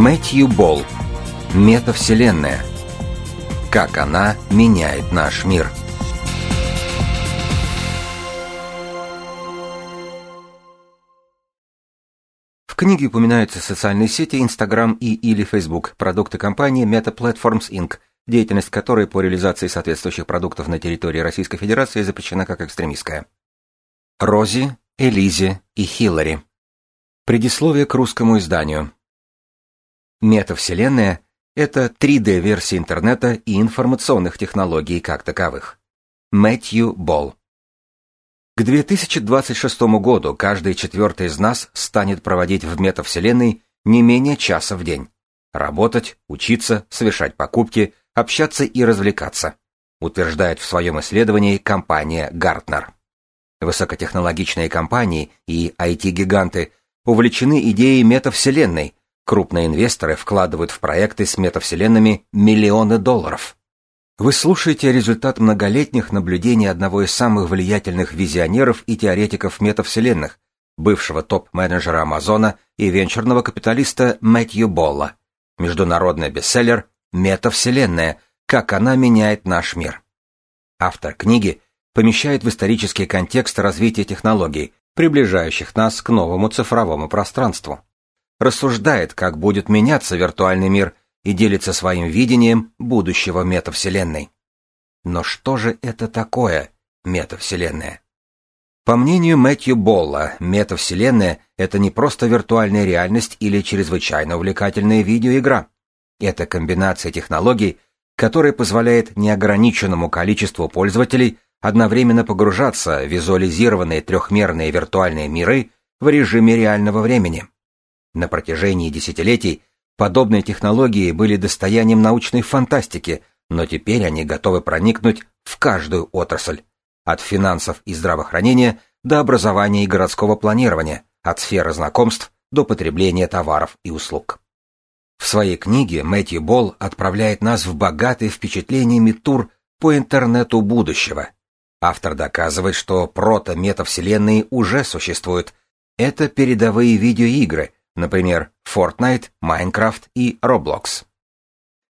Мэтью Болл. Метавселенная. Как она меняет наш мир. В книге упоминаются социальные сети Instagram и или Facebook, продукты компании Meta Platforms Inc., деятельность которой по реализации соответствующих продуктов на территории Российской Федерации запрещена как экстремистская. Рози, Элизе и Хиллари. Предисловие к русскому изданию. Метавселенная — это 3D-версия интернета и информационных технологий как таковых. Мэтью Болл. К 2026 году каждый четвертый из нас станет проводить в метавселенной не менее часа в день. Работать, учиться, совершать покупки, общаться и развлекаться, утверждает в своем исследовании компания Gartner. Высокотехнологичные компании и IT-гиганты увлечены идеей метавселенной, Крупные инвесторы вкладывают в проекты с метавселенными миллионы долларов. Вы слушаете результат многолетних наблюдений одного из самых влиятельных визионеров и теоретиков метавселенных, бывшего топ-менеджера Амазона и венчурного капиталиста Мэтью Болла. Международный бестселлер «Метавселенная. Как она меняет наш мир». Автор книги помещает в исторический контекст развития технологий, приближающих нас к новому цифровому пространству рассуждает, как будет меняться виртуальный мир и делится своим видением будущего метавселенной. Но что же это такое метавселенная? По мнению Мэтью Болла, метавселенная — это не просто виртуальная реальность или чрезвычайно увлекательная видеоигра. Это комбинация технологий, которая позволяет неограниченному количеству пользователей одновременно погружаться в визуализированные трехмерные виртуальные миры в режиме реального времени. На протяжении десятилетий подобные технологии были достоянием научной фантастики, но теперь они готовы проникнуть в каждую отрасль, от финансов и здравоохранения до образования и городского планирования, от сферы знакомств до потребления товаров и услуг. В своей книге Мэтью Болл отправляет нас в богатый впечатлениями тур по интернету будущего. Автор доказывает, что прото-метавселенные уже существуют. Это передовые видеоигры, например, Fortnite, Minecraft и Roblox.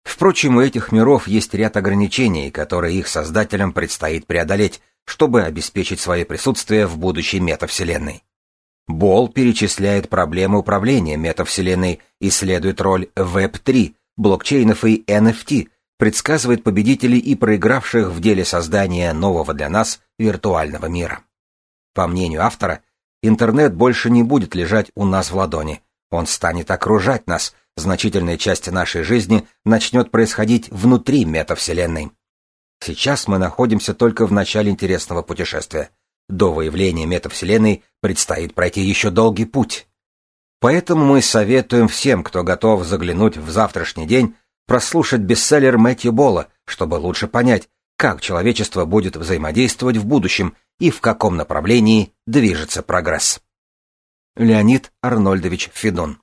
Впрочем, у этих миров есть ряд ограничений, которые их создателям предстоит преодолеть, чтобы обеспечить свое присутствие в будущей метавселенной. Болл перечисляет проблемы управления метавселенной, исследует роль Web3, блокчейнов и NFT, предсказывает победителей и проигравших в деле создания нового для нас виртуального мира. По мнению автора, интернет больше не будет лежать у нас в ладони, он станет окружать нас, значительная часть нашей жизни начнет происходить внутри метавселенной. Сейчас мы находимся только в начале интересного путешествия. До выявления метавселенной предстоит пройти еще долгий путь. Поэтому мы советуем всем, кто готов заглянуть в завтрашний день, прослушать бестселлер Мэтью Болла, чтобы лучше понять, как человечество будет взаимодействовать в будущем и в каком направлении движется прогресс. Леонид Арнольдович Федун.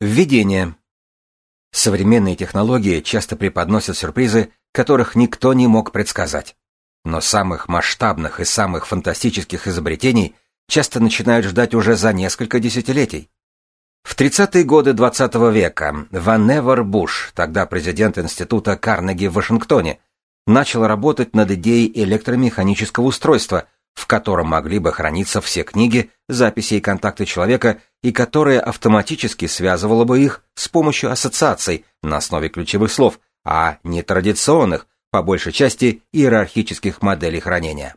Введение. Современные технологии часто преподносят сюрпризы, которых никто не мог предсказать. Но самых масштабных и самых фантастических изобретений часто начинают ждать уже за несколько десятилетий. В 30-е годы XX -го века Ванневер Буш, тогда президент Института Карнеги в Вашингтоне, начал работать над идеей электромеханического устройства – в котором могли бы храниться все книги, записи и контакты человека, и которое автоматически связывало бы их с помощью ассоциаций на основе ключевых слов, а не традиционных, по большей части, иерархических моделей хранения.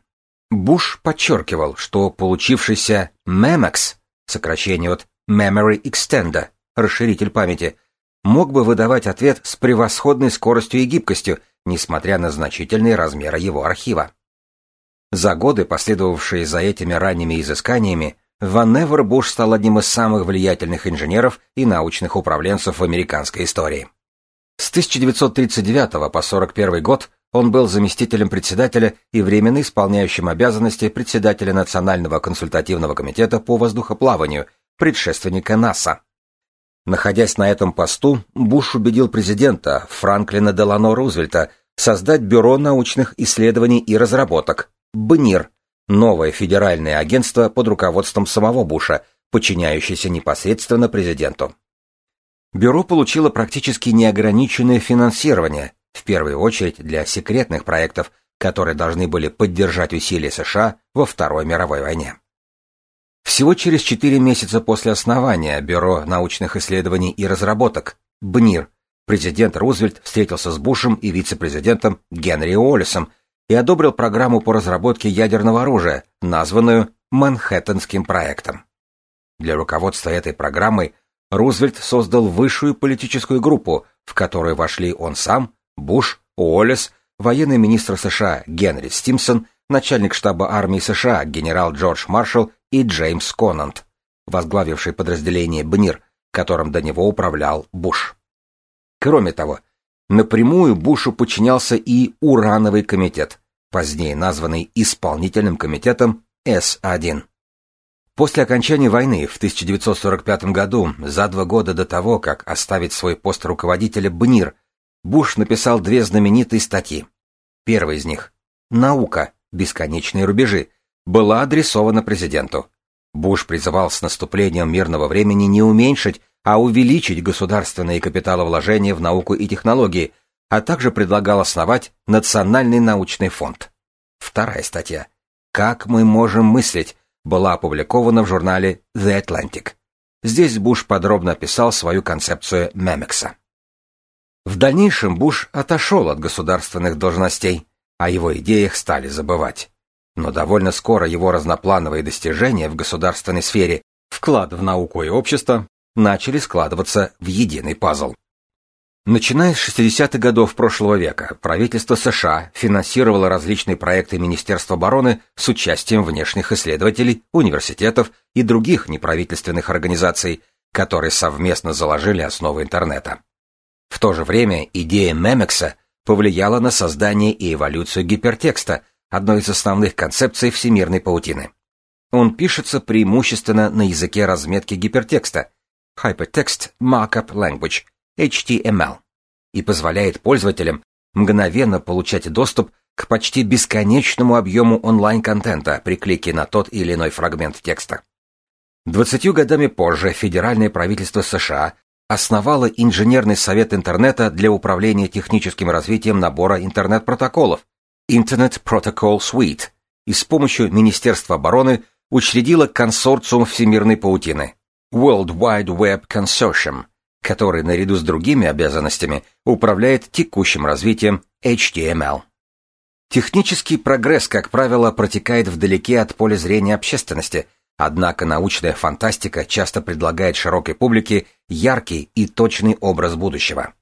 Буш подчеркивал, что получившийся MEMEX, сокращение от Memory Extender, расширитель памяти, мог бы выдавать ответ с превосходной скоростью и гибкостью, несмотря на значительные размеры его архива. За годы, последовавшие за этими ранними изысканиями, Ван Невер Буш стал одним из самых влиятельных инженеров и научных управленцев в американской истории. С 1939 по 1941 год он был заместителем председателя и временно исполняющим обязанности председателя Национального консультативного комитета по воздухоплаванию, предшественника НАСА. Находясь на этом посту, Буш убедил президента Франклина Делано Рузвельта создать Бюро научных исследований и разработок, БНИР, новое федеральное агентство под руководством самого Буша, подчиняющееся непосредственно президенту. Бюро получило практически неограниченное финансирование, в первую очередь для секретных проектов, которые должны были поддержать усилия США во Второй мировой войне. Всего через четыре месяца после основания Бюро научных исследований и разработок, БНИР, президент Рузвельт встретился с Бушем и вице-президентом Генри Уоллесом и одобрил программу по разработке ядерного оружия, названную Манхэттенским проектом. Для руководства этой программой Рузвельт создал высшую политическую группу, в которую вошли он сам, Буш, Уоллес, военный министр США Генри Стимсон, начальник штаба армии США генерал Джордж Маршалл и Джеймс Конант, возглавивший подразделение БНИР, которым до него управлял Буш. Кроме того, напрямую Бушу подчинялся и Урановый комитет, позднее названный Исполнительным комитетом С-1. После окончания войны в 1945 году, за два года до того, как оставить свой пост руководителя БНИР, Буш написал две знаменитые статьи. Первая из них «Наука. Бесконечные рубежи» была адресована президенту. Буш призывал с наступлением мирного времени не уменьшить, а увеличить государственные капиталовложения в науку и технологии, а также предлагал основать Национальный научный фонд. Вторая статья «Как мы можем мыслить» была опубликована в журнале The Atlantic. Здесь Буш подробно описал свою концепцию Мемекса. В дальнейшем Буш отошел от государственных должностей, о его идеях стали забывать. Но довольно скоро его разноплановые достижения в государственной сфере, вклад в науку и общество, начали складываться в единый пазл. Начиная с 60-х годов прошлого века, правительство США финансировало различные проекты Министерства обороны с участием внешних исследователей, университетов и других неправительственных организаций, которые совместно заложили основы интернета. В то же время идея Мемекса повлияла на создание и эволюцию гипертекста, одной из основных концепций всемирной паутины. Он пишется преимущественно на языке разметки гипертекста Hypertext Markup Language HTML и позволяет пользователям мгновенно получать доступ к почти бесконечному объему онлайн-контента при клике на тот или иной фрагмент текста. Двадцатью годами позже федеральное правительство США основало инженерный совет интернета для управления техническим развитием набора интернет-протоколов Internet Protocol Suite и с помощью Министерства обороны учредило консорциум всемирной паутины World Wide Web Consortium, который наряду с другими обязанностями управляет текущим развитием HTML. Технический прогресс, как правило, протекает вдалеке от поля зрения общественности – Однако научная фантастика часто предлагает широкой публике яркий и точный образ будущего.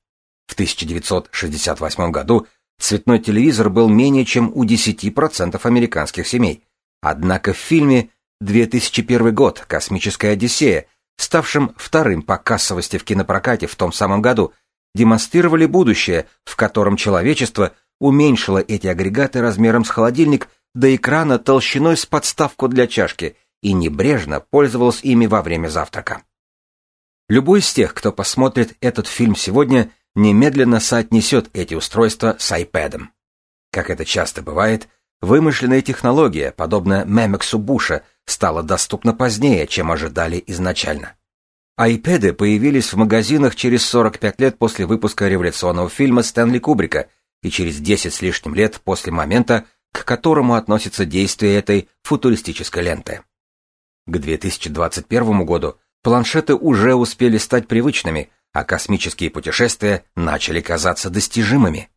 В 1968 году цветной телевизор был менее чем у 10% американских семей. Однако в фильме 2001 год «Космическая Одиссея», ставшем вторым по кассовости в кинопрокате в том самом году, демонстрировали будущее, в котором человечество уменьшило эти агрегаты размером с холодильник до экрана толщиной с подставку для чашки – и небрежно пользовалась ими во время завтрака. Любой из тех, кто посмотрит этот фильм сегодня, немедленно соотнесет эти устройства с iPad. Как это часто бывает, вымышленная технология, подобная Мемексу Буша, стала доступна позднее, чем ожидали изначально. iPad появились в магазинах через 45 лет после выпуска революционного фильма Стэнли Кубрика и через 10 с лишним лет после момента, к которому относится действие этой футуристической ленты. К 2021 году планшеты уже успели стать привычными, а космические путешествия начали казаться достижимыми.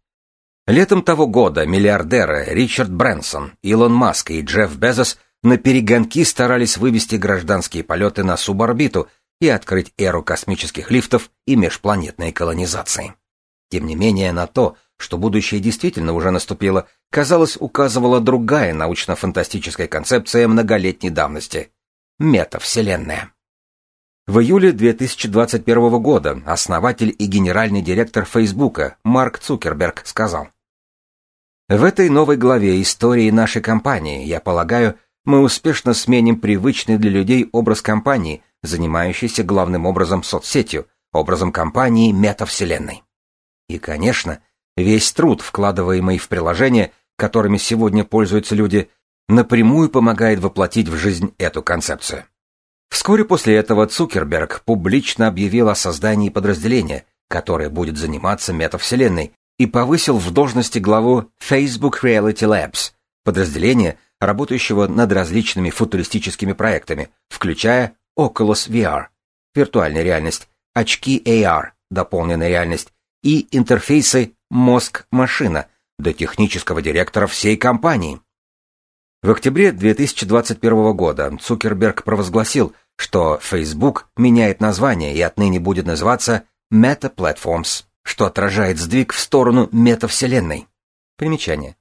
Летом того года миллиардеры Ричард Брэнсон, Илон Маск и Джефф Безос на перегонки старались вывести гражданские полеты на суборбиту и открыть эру космических лифтов и межпланетной колонизации. Тем не менее, на то, что будущее действительно уже наступило, казалось, указывала другая научно-фантастическая концепция многолетней давности метавселенная. В июле 2021 года основатель и генеральный директор Фейсбука Марк Цукерберг сказал, «В этой новой главе истории нашей компании, я полагаю, мы успешно сменим привычный для людей образ компании, занимающейся главным образом соцсетью, образом компании метавселенной. И, конечно, весь труд, вкладываемый в приложения, которыми сегодня пользуются люди, напрямую помогает воплотить в жизнь эту концепцию. Вскоре после этого Цукерберг публично объявил о создании подразделения, которое будет заниматься метавселенной, и повысил в должности главу Facebook Reality Labs, подразделения, работающего над различными футуристическими проектами, включая Oculus VR, виртуальная реальность, очки AR, дополненная реальность, и интерфейсы мозг-машина до технического директора всей компании. В октябре 2021 года Цукерберг провозгласил, что Facebook меняет название и отныне будет называться Meta Platforms, что отражает сдвиг в сторону метавселенной. Примечание.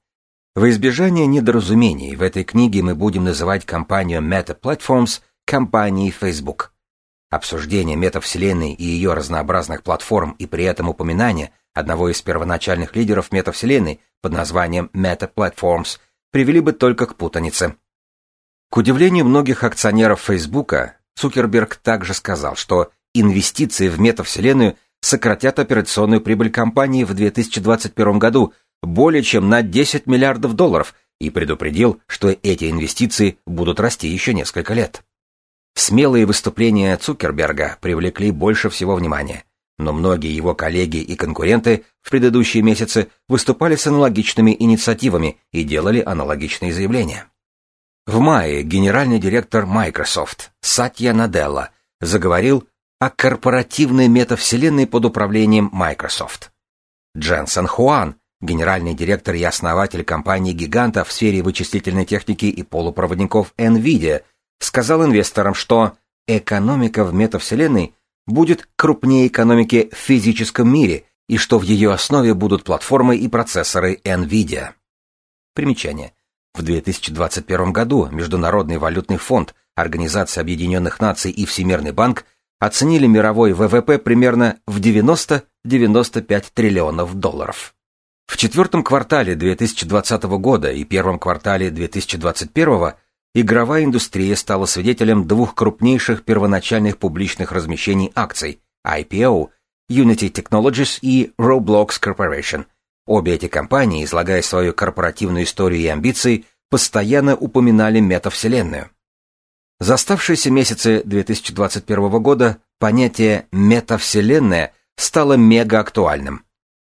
Во избежание недоразумений в этой книге мы будем называть компанию Meta Platforms компанией Facebook. Обсуждение метавселенной и ее разнообразных платформ и при этом упоминание одного из первоначальных лидеров метавселенной под названием Meta Platforms привели бы только к путанице. К удивлению многих акционеров Фейсбука, Цукерберг также сказал, что инвестиции в метавселенную сократят операционную прибыль компании в 2021 году более чем на 10 миллиардов долларов и предупредил, что эти инвестиции будут расти еще несколько лет. Смелые выступления Цукерберга привлекли больше всего внимания, но многие его коллеги и конкуренты в предыдущие месяцы выступали с аналогичными инициативами и делали аналогичные заявления. В мае генеральный директор Microsoft Сатья Наделла заговорил о корпоративной метавселенной под управлением Microsoft. Дженсен Хуан, генеральный директор и основатель компании-гиганта в сфере вычислительной техники и полупроводников NVIDIA, сказал инвесторам, что экономика в метавселенной будет крупнее экономики в физическом мире и что в ее основе будут платформы и процессоры NVIDIA. Примечание. В 2021 году Международный валютный фонд, Организация Объединенных Наций и Всемирный банк оценили мировой ВВП примерно в 90-95 триллионов долларов. В четвертом квартале 2020 года и первом квартале 2021 игровая индустрия стала свидетелем двух крупнейших первоначальных публичных размещений акций IPO Unity Technologies и Roblox Corporation. Обе эти компании, излагая свою корпоративную историю и амбиции, постоянно упоминали метавселенную. За оставшиеся месяцы 2021 года понятие «метавселенная» стало мегаактуальным.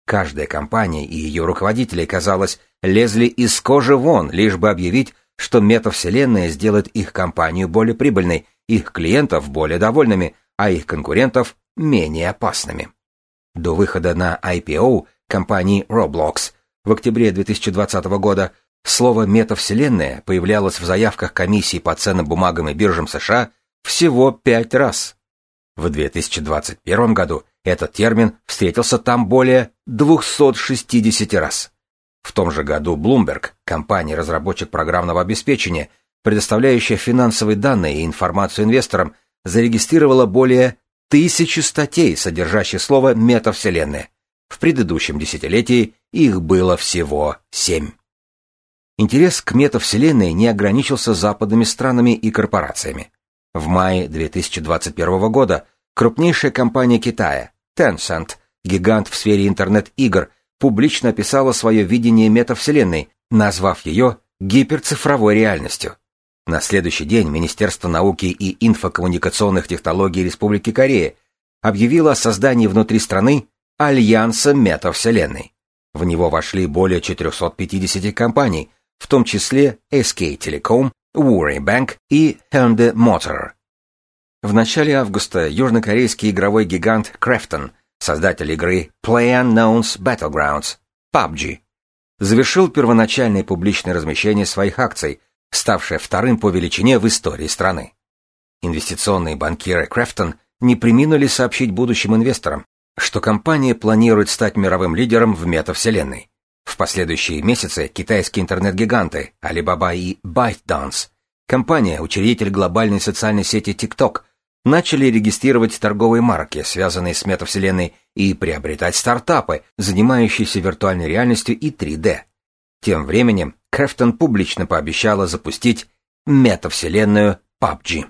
Каждая компания и ее руководители, казалось, лезли из кожи вон, лишь бы объявить, что метавселенная сделает их компанию более прибыльной, их клиентов более довольными, а их конкурентов менее опасными. До выхода на IPO компании Roblox в октябре 2020 года слово «метавселенная» появлялось в заявках комиссии по ценным бумагам и биржам США всего пять раз. В 2021 году этот термин встретился там более 260 раз. В том же году Bloomberg, компания-разработчик программного обеспечения, предоставляющая финансовые данные и информацию инвесторам, зарегистрировала более тысячи статей, содержащих слово «метавселенная». В предыдущем десятилетии их было всего семь. Интерес к метавселенной не ограничился западными странами и корпорациями. В мае 2021 года крупнейшая компания Китая, Tencent, гигант в сфере интернет-игр, публично описала свое видение метавселенной, назвав ее гиперцифровой реальностью. На следующий день Министерство науки и инфокоммуникационных технологий Республики Корея объявило о создании внутри страны Альянса метавселенной. В него вошли более 450 компаний, в том числе SK Telecom, Woori Bank и Hyundai Motor. В начале августа южнокорейский игровой гигант Крефтон – создатель игры PlayUnknown's Battlegrounds, PUBG, завершил первоначальное публичное размещение своих акций, ставшее вторым по величине в истории страны. Инвестиционные банкиры Крефтон не приминули сообщить будущим инвесторам, что компания планирует стать мировым лидером в метавселенной. В последующие месяцы китайские интернет-гиганты Alibaba и ByteDance, компания, учредитель глобальной социальной сети TikTok, начали регистрировать торговые марки, связанные с метавселенной, и приобретать стартапы, занимающиеся виртуальной реальностью и 3D. Тем временем Крэфтон публично пообещала запустить метавселенную PUBG.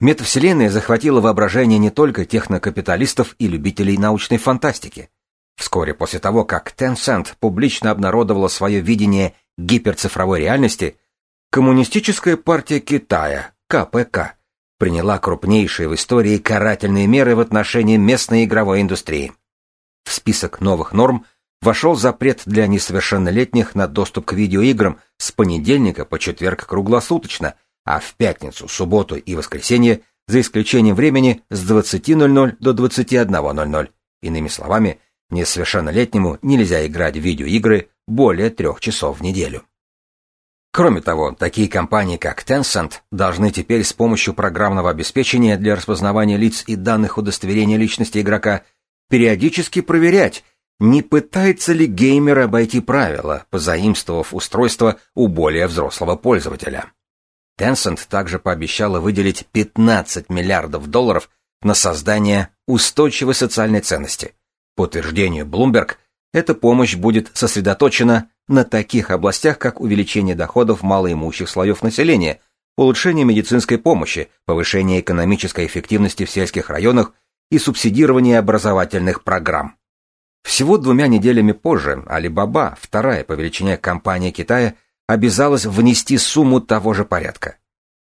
Метавселенная захватила воображение не только технокапиталистов и любителей научной фантастики. Вскоре после того, как Tencent публично обнародовала свое видение гиперцифровой реальности, Коммунистическая партия Китая, КПК, приняла крупнейшие в истории карательные меры в отношении местной игровой индустрии. В список новых норм вошел запрет для несовершеннолетних на доступ к видеоиграм с понедельника по четверг круглосуточно, а в пятницу, субботу и воскресенье за исключением времени с 20.00 до 21.00. Иными словами, несовершеннолетнему нельзя играть в видеоигры более трех часов в неделю. Кроме того, такие компании, как Tencent, должны теперь с помощью программного обеспечения для распознавания лиц и данных удостоверения личности игрока периодически проверять, не пытается ли геймер обойти правила, позаимствовав устройство у более взрослого пользователя. Tencent также пообещала выделить 15 миллиардов долларов на создание устойчивой социальной ценности. По утверждению Bloomberg, эта помощь будет сосредоточена на таких областях, как увеличение доходов малоимущих слоев населения, улучшение медицинской помощи, повышение экономической эффективности в сельских районах и субсидирование образовательных программ. Всего двумя неделями позже Alibaba, вторая по величине компания Китая, обязалась внести сумму того же порядка.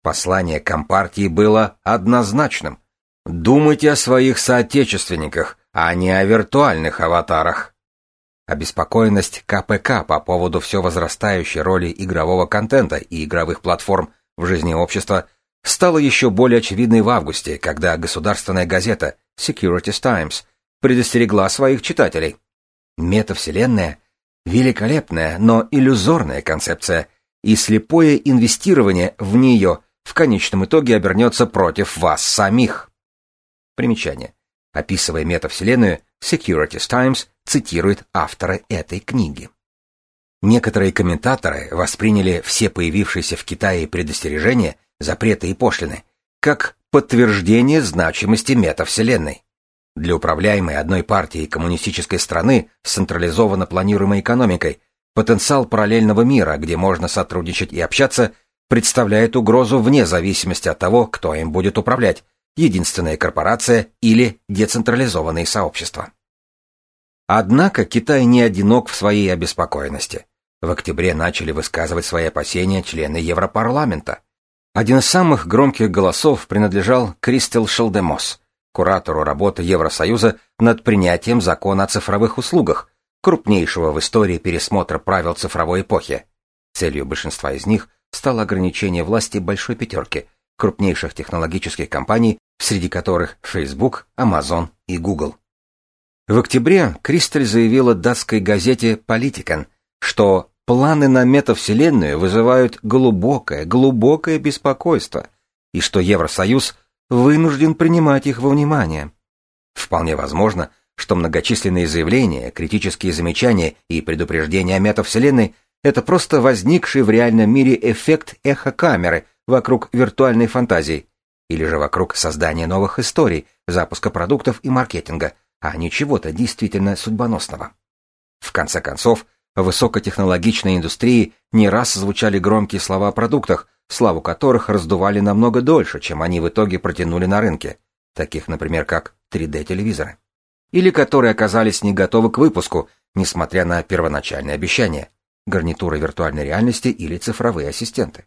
Послание Компартии было однозначным. Думайте о своих соотечественниках, а не о виртуальных аватарах. Обеспокоенность КПК по поводу все возрастающей роли игрового контента и игровых платформ в жизни общества стала еще более очевидной в августе, когда государственная газета Securities Times предостерегла своих читателей. Метавселенная Великолепная, но иллюзорная концепция, и слепое инвестирование в нее в конечном итоге обернется против вас самих. Примечание. Описывая метавселенную, Securities Times цитирует автора этой книги. Некоторые комментаторы восприняли все появившиеся в Китае предостережения, запреты и пошлины как подтверждение значимости метавселенной. Для управляемой одной партией коммунистической страны с централизованно планируемой экономикой потенциал параллельного мира, где можно сотрудничать и общаться, представляет угрозу вне зависимости от того, кто им будет управлять – единственная корпорация или децентрализованные сообщества. Однако Китай не одинок в своей обеспокоенности. В октябре начали высказывать свои опасения члены Европарламента. Один из самых громких голосов принадлежал Кристел Шелдемос – куратору работы Евросоюза над принятием закона о цифровых услугах, крупнейшего в истории пересмотра правил цифровой эпохи. Целью большинства из них стало ограничение власти большой пятерки, крупнейших технологических компаний, среди которых Facebook, Amazon и Google. В октябре Кристаль заявила датской газете «Политикан», что планы на метавселенную вызывают глубокое, глубокое беспокойство, и что Евросоюз – вынужден принимать их во внимание. Вполне возможно, что многочисленные заявления, критические замечания и предупреждения о метавселенной – это просто возникший в реальном мире эффект эхокамеры вокруг виртуальной фантазии, или же вокруг создания новых историй, запуска продуктов и маркетинга, а не чего-то действительно судьбоносного. В конце концов, в высокотехнологичной индустрии не раз звучали громкие слова о продуктах, славу которых раздували намного дольше, чем они в итоге протянули на рынке, таких, например, как 3D-телевизоры, или которые оказались не готовы к выпуску, несмотря на первоначальные обещания, гарнитуры виртуальной реальности или цифровые ассистенты.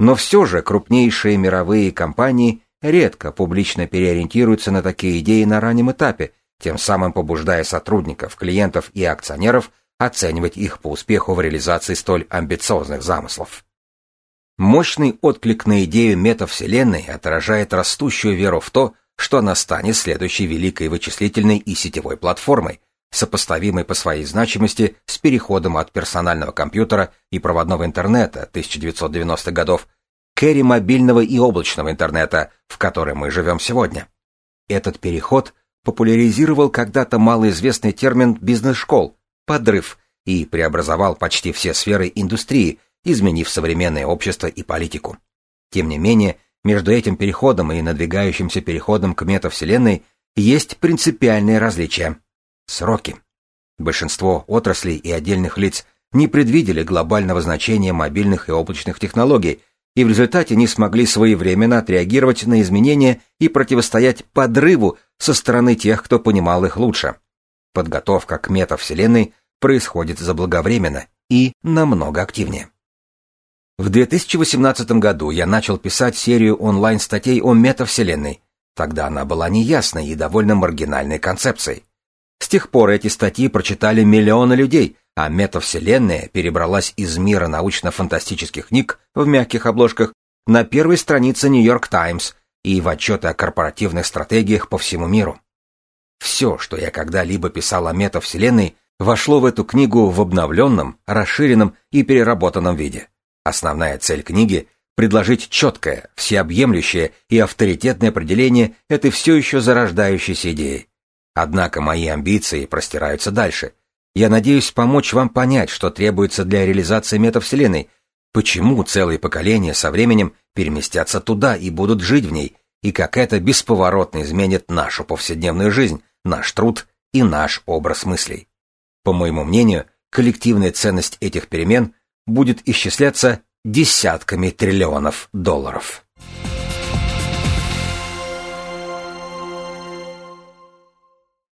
Но все же крупнейшие мировые компании редко публично переориентируются на такие идеи на раннем этапе, тем самым побуждая сотрудников, клиентов и акционеров оценивать их по успеху в реализации столь амбициозных замыслов. Мощный отклик на идею метавселенной отражает растущую веру в то, что она станет следующей великой вычислительной и сетевой платформой, сопоставимой по своей значимости с переходом от персонального компьютера и проводного интернета 1990-х годов к эре мобильного и облачного интернета, в которой мы живем сегодня. Этот переход популяризировал когда-то малоизвестный термин бизнес-школ – подрыв, и преобразовал почти все сферы индустрии, изменив современное общество и политику. Тем не менее, между этим переходом и надвигающимся переходом к метавселенной есть принципиальные различия. Сроки. Большинство отраслей и отдельных лиц не предвидели глобального значения мобильных и облачных технологий и в результате не смогли своевременно отреагировать на изменения и противостоять подрыву со стороны тех, кто понимал их лучше. Подготовка к метавселенной происходит заблаговременно и намного активнее. В 2018 году я начал писать серию онлайн-статей о метавселенной. Тогда она была неясной и довольно маргинальной концепцией. С тех пор эти статьи прочитали миллионы людей, а метавселенная перебралась из мира научно-фантастических книг в мягких обложках на первой странице Нью-Йорк Таймс и в отчеты о корпоративных стратегиях по всему миру. Все, что я когда-либо писал о метавселенной, вошло в эту книгу в обновленном, расширенном и переработанном виде. Основная цель книги — предложить четкое, всеобъемлющее и авторитетное определение этой все еще зарождающейся идеи. Однако мои амбиции простираются дальше, я надеюсь помочь вам понять, что требуется для реализации метавселенной, почему целые поколения со временем переместятся туда и будут жить в ней, и как это бесповоротно изменит нашу повседневную жизнь, наш труд и наш образ мыслей. По моему мнению, коллективная ценность этих перемен будет исчисляться десятками триллионов долларов.